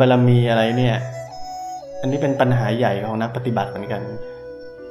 บารรมีอะไรเนี่ย อันนี้เป็นปัญหาใหญ่ของนักปฏิบัติเหมือนกัน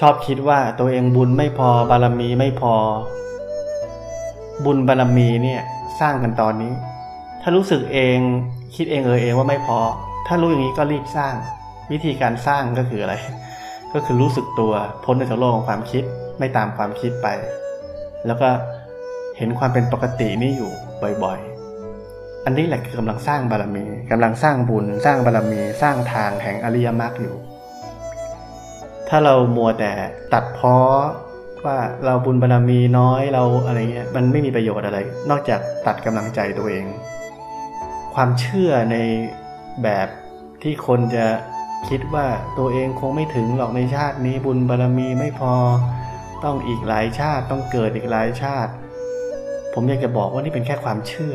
ชอบคิดว่าตัวเองบุญไม่พอบารมีไม่พอ บุญบารมีเนี่ยสร้างกันตอนนี้ ถ้ารู้สึกเองคิดเองเออเองว่าไม่พอ ถ้ารู้อย่างนี้ก็รีบสร้าง วิธีการสร้างก็คืออะไร ก็คือรู้สึกตัวพ้นจากโลกของความคิดไม่ตามความคิดไป แล้วก็เห็นความเป็นปกตินี่อยู่บ่อยๆ อันนี้แหละคือกำลังสร้างบารมี กำลังสร้างบุญ สร้างบารมี สร้างทางแห่งอริยมรรคอยู่ ถ้าเรามัวแต่ตัดพ้อว่าเราบุญบารมีน้อยเราอะไรเงี้ยมันไม่มีประโยชน์อะไร นอกจากตัดกำลังใจตัวเอง ความเชื่อในแบบที่คนจะคิดว่าตัวเองคงไม่ถึงหรอกในชาตินี้บุญบารมีไม่พอต้องอีกหลายชาติต้องเกิดอีกหลายชาติ ผมอยากจะบอกว่านี่เป็นแค่ความเชื่อ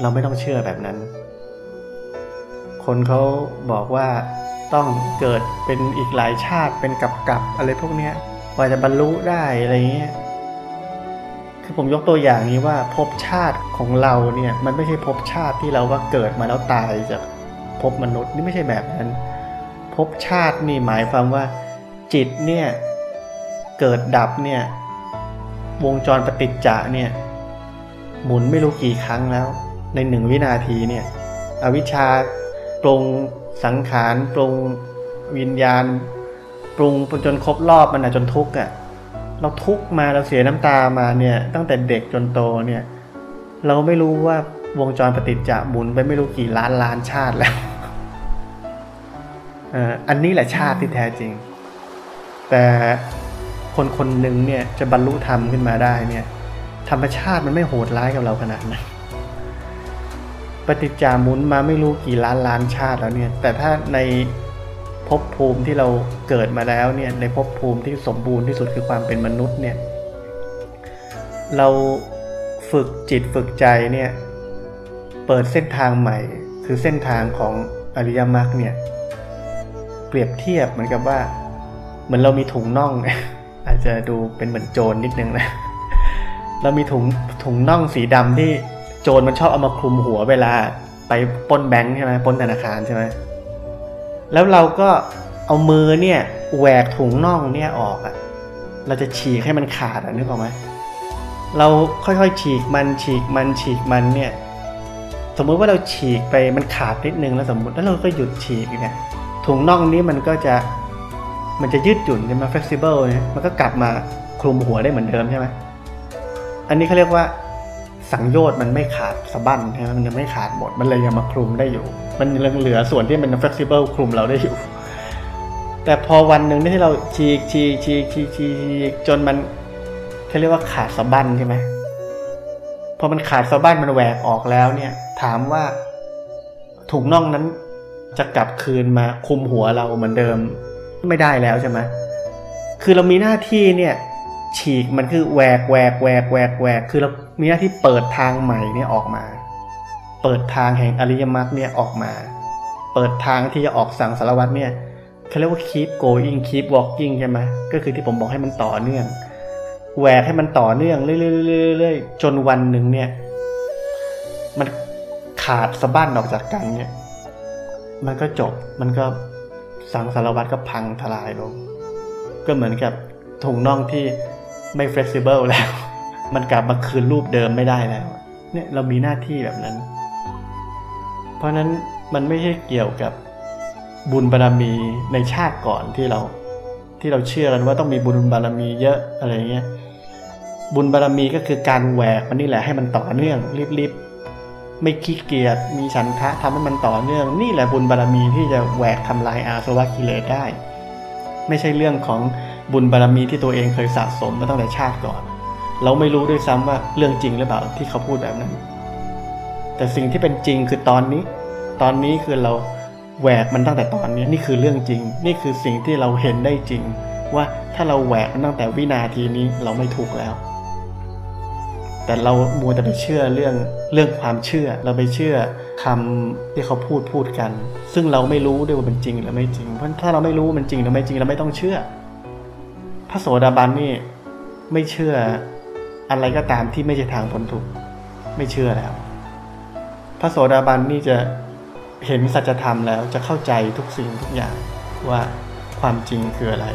เราไม่ต้องเชื่อแบบนั้น คนเขาบอกว่าต้องเกิดเป็นอีกหลายชาติเป็นกับกับอะไรพวกเนี้ยกว่าจะบรรลุได้อะไรเงี้ยคือผมยกตัวอย่างนี้ว่าภพชาติของเราเนี่ยมันไม่ใช่ภพชาติที่เราว่าเกิดมาแล้วตายจากภพมนุษย์นี่ไม่ใช่แบบนั้นภพชาตินี่หมายความว่า จิตเนี่ยเกิดดับเนี่ยวงจรปฏิจจะเนี่ย หมุนไม่รู้กี่ครั้งแล้ว ในหนึ่งวินาทีเนี่ยอวิชชาปรุงสังขารปรุงวิญญาณ ปรุงจนครบรอบมันอะจนทุกข์อะเราทุกข์มาเราเสียน้ำตามาเนี่ย ตั้งแต่เด็กจนโตเนี่ย เราไม่รู้ว่าวงจรปฏิจจะหมุนไปไม่รู้กี่ล้านล้านชาติแล้วอันนี้แหละชาติที่แท้จริง แต่คนคนหนึ่งเนี่ยจะบรรลุธรรมขึ้นมาได้เนี่ย ธรรมชาติมันไม่โหดร้ายกับเราขนาดนั้น ปฏิจจามุนมาไม่รู้กี่ล้านล้านชาติแล้วเนี่ย แต่ถ้าในภพภูมิที่เราเกิดมาแล้วเนี่ย ในภพภูมิที่สมบูรณ์ที่สุดคือความเป็นมนุษย์เนี่ย เราฝึกจิตฝึกใจเนี่ย เปิดเส้นทางใหม่ คือเส้นทางของอริยมรรคเนี่ย เปรียบเทียบเหมือนกับว่า เหมือนเรามีถุงน่อง อาจจะดูเป็นเหมือนโจรนนิดนึงนะ เรามีถุงถุงน่องสีดำที่ โจรมันชอบเอามาคลุมหัวเวลาไปป้นแบงค์ใช่ไหมป้นธนาคารใช่ไหมแล้วเราก็เอามือเนี่ยแหวกถุงน่องเนี่ยออกอะ่ะ เราจะฉีกให้มันขาดอะนึกออกไหมเราค่อยๆฉีกมันฉีกมันฉีกมันเนี่ย สมมุติว่าเราฉีกไปมันขาดนิดนึงแล้วสมมติแล้วเราก็หยุดฉีกเนี่ยถุงน่องนี้มันก็จะมันจะยืดหยุ่นใช่ไหม flexible เนี่ยมันก็กลับมาคลุมหัวได้เหมือนเดิมใช่ไหมอันนี้เขาเรียกว่า สังโยชน์มันไม่ขาดสะบั้นใช่ไหมมันยังไม่ขาดหมด มันเลยยังมาคลุมได้อยู่ มันยังเหลือส่วนที่เป็น flexible คลุมเราได้อยู่ แต่พอวันหนึ่งที่เราฉีกฉีกฉีกฉีกฉีกจนมันเขาเรียกว่าขาดสะบั้นใช่ไหมพอมันขาดสะบั้นมันแหวกออกแล้วเนี่ย ถามว่าถุงน่องนั้นจะกลับคืนมาคุมหัวเราเหมือนเดิมไม่ได้แล้วใช่ไหมคือเรามีหน้าที่เนี่ย ฉีกมันคือแหวกแหวกแหวกแหวกแหวกคือเรามีหน้าที่เปิดทางใหม่เนี่ยออกมา เปิดทางแห่งอริยมรรคเนี่ยออกมา เปิดทางที่จะออกสั่งสารวัตรเนี่ยเขาเรียกว่า keep going keep walking ใช่ไหมก็คือที่ผมบอกให้มันต่อเนื่องแหวกให้มันต่อเนื่องเรื่อยๆจนวันหนึ่งเนี่ย มันขาดสะบั้นออกจากกันเนี่ย มันก็จบมันก็สังสารวัฏก็พังทลายลง ก็เหมือนกับถุงน่องที่ ไม่ flexible แล้ว มันกลับมาคืนรูปเดิมไม่ได้แล้ว เนี่ยเรามีหน้าที่แบบนั้น เพราะนั้นมันไม่ใช่เกี่ยวกับบุญบารรมีในชาติก่อนที่เรา ที่เราเชื่อกันว่าต้องมีบุญบารรมีเยอะอะไรเงี้ยบุญบารรมีก็คือการแหวกมันนี่แหละให้มันต่อเนื่องรีบไม่ขี้เกียจมีฉันทะทำให้มันต่อเนื่อง นี่แหละบุญบารรมีที่จะแหวกทำลายอาสวะกิเลสได้ ไม่ใช่เรื่องของ บุญบารรมีที่ตัวเองเคยสะสมมาตั้งแต่ชาติก่อน เราไม่รู้ด้วยซ้ำว่าเรื่องจริงหรือเปล่าที่เขาพูดแบบนั้น แต่สิ่งที่เป็นจริงคือตอนนี้ ตอนนี้คือเราแหวกมันตั้งแต่ตอนนี้นี่คือเรื่องจริง นี่คือสิ่งที่เราเห็นได้จริง ว่าถ้าเราแหวกมันตั้งแต่วินาทีนี้เราไม่ถูกแล้ว แต่เรามัวแต่ไปเชื่อเรื่องเรื่องความเชื่อ เราไปเชื่อคำที่เขาพูดพูดกัน ซึ่งเราไม่รู้ด้วยว่าเป็นจริงหรือไม่จริง เพราะถ้าเราไม่รู้มันจริงหรือไม่จริงเราไม่ต้องเชื่อ พระโสดาบันนี่ไม่เชื่ออะไรก็ตามที่ไม่ใช่ทางพ้นทุกข์ไม่เชื่อแล้ว พระโสดาบันนี่จะเห็นสัจธรรมแล้วจะเข้าใจทุกสิ่งทุกอย่างว่าความจริงคืออะไร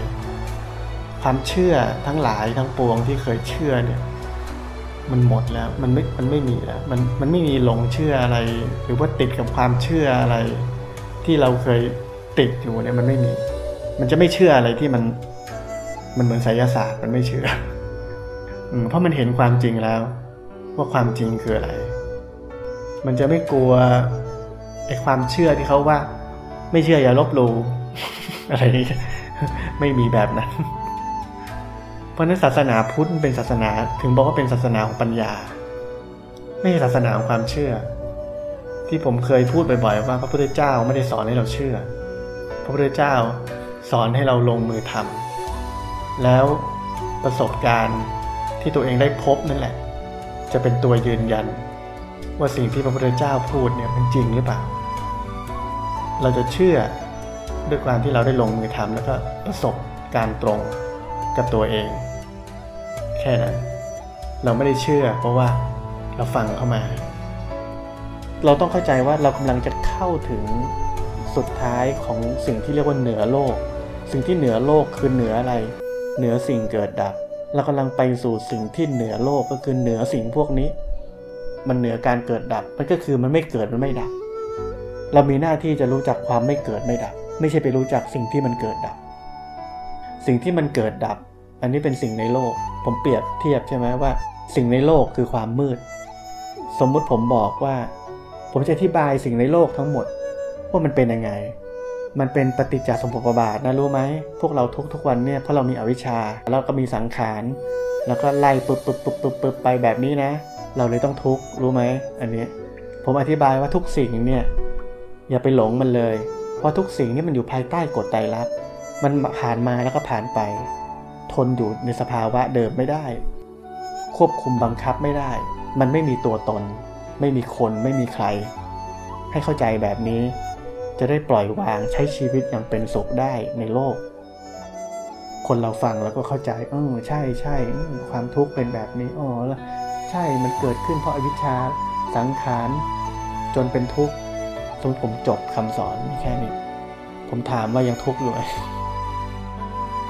ความเชื่อทั้งหลายทั้งปวงที่เคยเชื่อเนี่ย มันหมดแล้วมันไม่มันไม่มีแล้วมันมันไม่มีหลงเชื่ออะไร หรือว่าติดกับความเชื่ออะไร ที่เราเคยติดอยู่เนี่ยมันไม่มี มันจะไม่เชื่ออะไรที่มัน มันเหมือนไสยศาสตร์มันไม่เชื่อเพราะมันเห็นความจริงแล้ว ว่าความจริงคืออะไร มันจะไม่กลัวไอ้ความเชื่อที่เขาว่า ไม่เชื่ออย่าลบหลู่อะไรนี้ไม่มีแบบนั้น เพราะนั้นศาสนาพุทธเป็นศาสนาถึงบอกว่าเป็นศาสนาของปัญญา ไม่ใช่ศาสนาของความเชื่อ ที่ผมเคยพูดบ่อยๆว่า พระพุทธเจ้าไม่ได้สอนให้เราเชื่อ พระพุทธเจ้าสอนให้เราลงมือทำ แล้วประสบการณ์ที่ตัวเองได้พบนั่นแหละ จะเป็นตัวยืนยัน ว่าสิ่งที่พระพุทธเจ้าพูดเนี่ยมันจริงหรือเปล่า เราจะเชื่อด้วยความที่เราได้ลงมือทำแล้วก็ประสบการณ์ตรงกับตัวเอง แค่นั้น เราไม่ได้เชื่อเพราะว่าเราฟังเข้ามา เราต้องเข้าใจว่าเรากำลังจะเข้าถึงสุดท้ายของสิ่งที่เรียกว่าเหนือโลก สิ่งที่เหนือโลกคือเหนืออะไร เหนือสิ่งเกิดดับเรากำลังไปสู่สิ่งที่เหนือโลกก็คือเหนือสิ่งพวกนี้ มันเหนือการเกิดดับมันก็คือมันไม่เกิดมันไม่ดับ เรามีหน้าที่จะรู้จักความไม่เกิดไม่ดับ ไม่ใช่ไปรู้จักสิ่งที่มันเกิดดับ สิ่งที่มันเกิดดับ อันนี้เป็นสิ่งในโลก ผมเปรียบเทียบใช่ไหมว่า สิ่งในโลกคือความมืด สมมุติผมบอกว่า ผมจะอธิบายสิ่งในโลกทั้งหมดว่ามันเป็นยังไง มันเป็นปฏิจจสมุปบาทนะรู้ไหม พวกเราทุกทุกวันเนี่ยเพราะเรามีอวิชชา แล้วก็มีสังขาร แล้วก็ไล่ปึ๊บปึ๊บปึ๊บปึ๊บปึ๊บไปแบบนี้นะ เราเลยต้องทุกข์รู้ไหมอันนี้ ผมอธิบายว่าทุกสิ่งเนี่ยอย่าไปหลงมันเลย เพราะทุกสิ่งนี่มันอยู่ภายใต้กฎไตรลักษณ์มันผ่านมาแล้วก็ผ่านไป ทนอยู่ในสภาวะเดิมไม่ได้ ควบคุมบังคับไม่ได้ มันไม่มีตัวตน ไม่มีคนไม่มีใคร ให้เข้าใจแบบนี้ จะได้ปล่อยวางใช้ชีวิตอย่างเป็นสุขได้ในโลก คนเราฟังแล้วก็เข้าใจเออใช่ใช่ความทุกข์เป็นแบบนี้อ๋อแล้วใช่มันเกิดขึ้นเพราะอวิชชาสังขารจนเป็นทุกข์สมผมจบคำสอนแค่นี้ ผมถามว่ายังทุกข์อยู่ไหม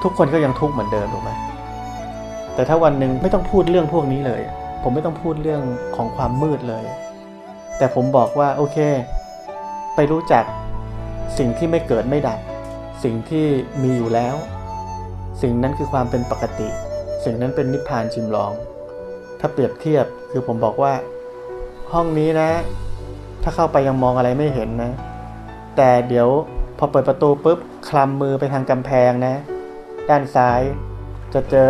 ทุกคนก็ยังทุกข์เหมือนเดิมถูกไหมแต่ถ้าวันหนึ่งไม่ต้องพูดเรื่องพวกนี้เลย ผมไม่ต้องพูดเรื่องของความมืดเลย แต่ผมบอกว่าโอเค ไปรู้จัก สิ่งที่ไม่เกิดไม่ดับ สิ่งที่มีอยู่แล้ว สิ่งนั้นคือความเป็นปกติ สิ่งนั้นเป็นนิพพานชิมลอง ถ้าเปรียบเทียบคือผมบอกว่า ห้องนี้นะ ถ้าเข้าไปยังมองอะไรไม่เห็นนะ แต่เดี๋ยวพอเปิดประตูปุ๊บคลำมือไปทางกำแพงนะ ด้านซ้ายจะเจอ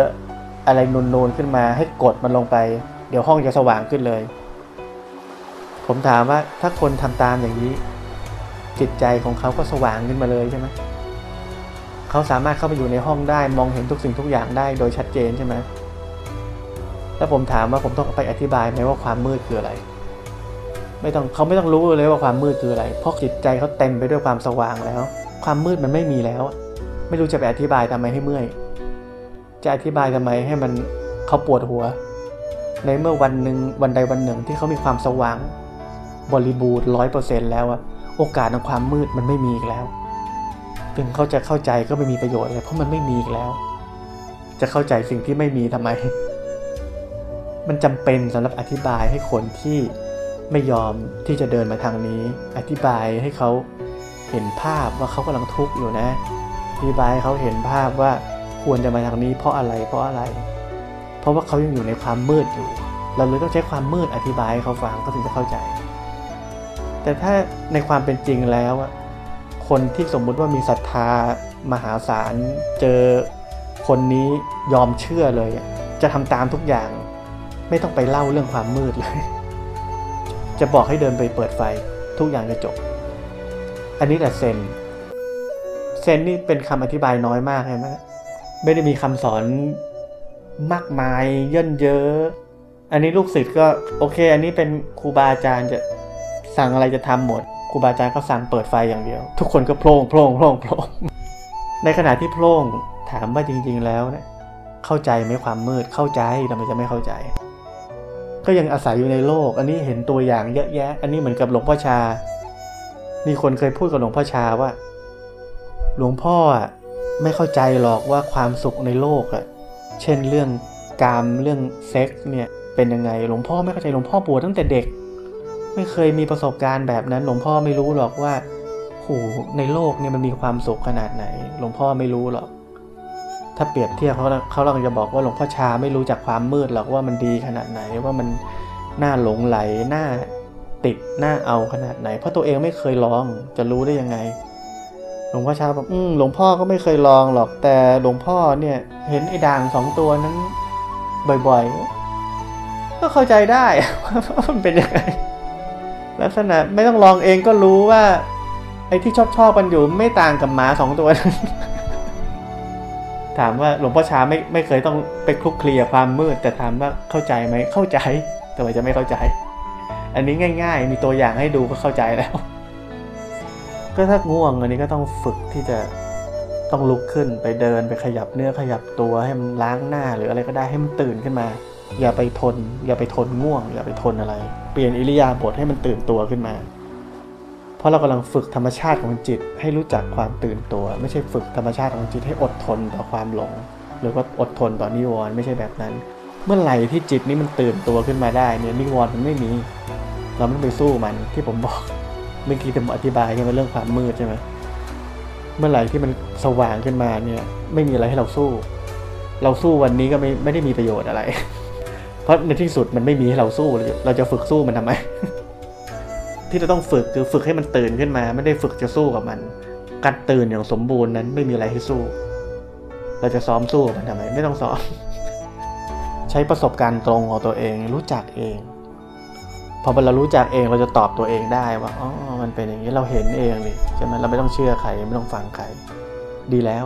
อะไรนูนๆขึ้นมาให้กดมันลงไป เดี๋ยวห้องจะสว่างขึ้นเลย ผมถามว่าถ้าคนทำตามอย่างนี้ จิตใจของเขาก็สว่างขึ้นมาเลยใช่ไหมเขาสามารถเข้าไปอยู่ในห้องได้มองเห็นทุกสิ่งทุกอย่างได้โดยชัดเจนใช่ไหมแล้วผมถามว่าผมต้องไปอธิบายไหมว่าความมืดคืออะไร ไม่ต้องเขาไม่ต้องรู้เลยว่าความมืดคืออะไร เพราะจิตใจเขาเต็มไปด้วยความสว่างแล้ว ความมืดมันไม่มีแล้ว ไม่รู้จะไปอธิบายทำไมให้เมื่อย จะอธิบายทำไมให้มันเขาปวดหัว ในเมื่อวันหนึ่งวันใดวันหนึ่งที่เขามีความสว่าง บริบูรณ์ร้อยเปอร์เซ็นต์แล้วอะ โอกาสของความมืดมันไม่มีอีกแล้ว ถึงเขาจะเข้าใจก็ไม่มีประโยชน์เลยเพราะมันไม่มีอีกแล้ว จะเข้าใจสิ่งที่ไม่มีทำไม มันจำเป็นสำหรับอธิบายให้คนที่ไม่ยอมที่จะเดินมาทางนี้ อธิบายให้เขาเห็นภาพว่าเขากำลังทุกข์อยู่นะ อธิบายให้เขาเห็นภาพว่าควรจะมาทางนี้เพราะอะไรเพราะอะไร เพราะว่าเขายังอยู่ในความมืดอยู่ เราเลยต้องใช้ความมืดอธิบายให้เขาฟังเขาถึงจะเข้าใจ แต่ถ้าในความเป็นจริงแล้วคนที่สมมุติว่ามีศรัทธามหาศาลเจอคนนี้ยอมเชื่อเลย จะทำตามทุกอย่าง ไม่ต้องไปเล่าเรื่องความมืดเลย จะบอกให้เดินไปเปิดไฟทุกอย่างจะจบ อันนี้แหละเซนเซนนี่เป็นคำอธิบายน้อยมากใช่ไหมไม่ได้มีคำสอนมากมายเย่นเยอะ อันนี้ลูกศิษย์ก็โอเค อันนี้เป็นครูบาอาจารย์จะ สั่งอะไรจะทำหมดครูบาอาจารย์ก็สั่งเปิดไฟอย่างเดียว ทุกคนก็โพล่งโพล่งโพล่งโพล่งในขณะที่โพล่งถามว่าจริง ๆ แล้วเนี่ยเข้าใจไหมความมืดเข้าใจทำไมจะไม่เข้าใจ ก็ยังอาศัยอยู่ในโลก อันนี้เห็นตัวอย่างเยอะแยะ อันนี้เหมือนกับหลวงพ่อชา มีคนเคยพูดกับหลวงพ่อชาว่า หลวงพ่ออะไม่เข้าใจหรอกว่าความสุขในโลกอะเช่นเรื่องกามเรื่องเซ็กส์เนี่ยเป็นยังไงหลวงพ่อไม่เข้าใจหลวงพ่อบวชตั้งแต่เด็ก ไม่เคยมีประสบการณ์แบบนั้น หลวงพ่อไม่รู้หรอกว่าโหในโลกเนี่ยมันมีความสุขขนาดไหน หลวงพ่อไม่รู้หรอก ถ้าเปรียบเทียบเขาเขาเราจะบอกว่าหลวงพ่อชาไม่รู้จักความมืดหรอกว่ามันดีขนาดไหนว่ามันน่าหลงไหลน่าติดน่าเอาขนาดไหน เพราะตัวเองไม่เคยลองจะรู้ได้ยังไง หลวงพ่อชาบอกอืมหลวงพ่อก็ไม่เคยลองหรอกแต่หลวงพ่อเนี่ยเห็นไอ้ด่างสองตัวนั้นบ่อยๆก็เข้าใจได้ว่ามันเป็นยังไง ลักษณะไม่ต้องลองเองก็รู้ว่า ไอ้ที่ชอบชอบกันอยู่ไม่ต่างกับหมาสองตัวนั้นถามว่าหลวงพ่อชาไม่ไม่เคยต้องไปคลุกเคลีกับความมืด แต่ถามว่าเข้าใจไหมเข้าใจแต่ว่าจะไม่เข้าใจ อันนี้ง่าย ๆ มีตัวอย่างให้ดูก็เข้าใจแล้ว ก็ถ้าง่วงอันนี้ก็ต้องฝึกที่จะต้องลุกขึ้นไปเดินไปขยับเนื้อขยับตัวให้มันล้างหน้าหรืออะไรก็ได้ให้มันตื่นขึ้นมา อย่าไปทน อย่าไปทนง่วง อย่าไปทนอะไร เปลี่ยนอิริยาบถให้มันตื่นตัวขึ้นมา เพราะเรากำลังฝึกธรรมชาติของจิตให้รู้จักความตื่นตัว ไม่ใช่ฝึกธรรมชาติของจิตให้อดทนต่อความหลง หรือว่าอดทนต่อนิวรณ์ไม่ใช่แบบนั้น เมื่อไหร่ที่จิตนี้มันตื่นตัวขึ้นมาได้เนี่ยนิวรณ์มันไม่มี เราไม่ต้องไปสู้มันที่ผมบอกเมื่อกี้ผมอธิบายใช่ไหมเรื่องความมืดใช่ไหมเมื่อไหร่ที่มันสว่างขึ้นมาเนี่ย ไม่มีอะไรให้เราสู้ เราสู้วันนี้ก็ไม่ไม่ได้มีประโยชน์อะไร ราะในที่สุดมันไม่มีให้เราสู้ เราจะเราจะฝึกสู้มันทำไม ที่เราต้องฝึกคือฝึกให้มันตื่นขึ้นมา ไม่ได้ฝึกจะสู้กับมัน การตื่นอย่างสมบูรณ์นั้นไม่มีอะไรให้สู้ เราจะซ้อมสู้มันทำไม ไม่ต้องซ้อม ใช้ประสบการณ์ตรงของตัวเอง รู้จักเอง พอเรารู้จักเองเราจะตอบตัวเองได้ว่าอ๋อมันเป็นอย่างนี้เราเห็นเองเลยใช่ไหมเราไม่ต้องเชื่อใครไม่ต้องฟังใคร ดีแล้ว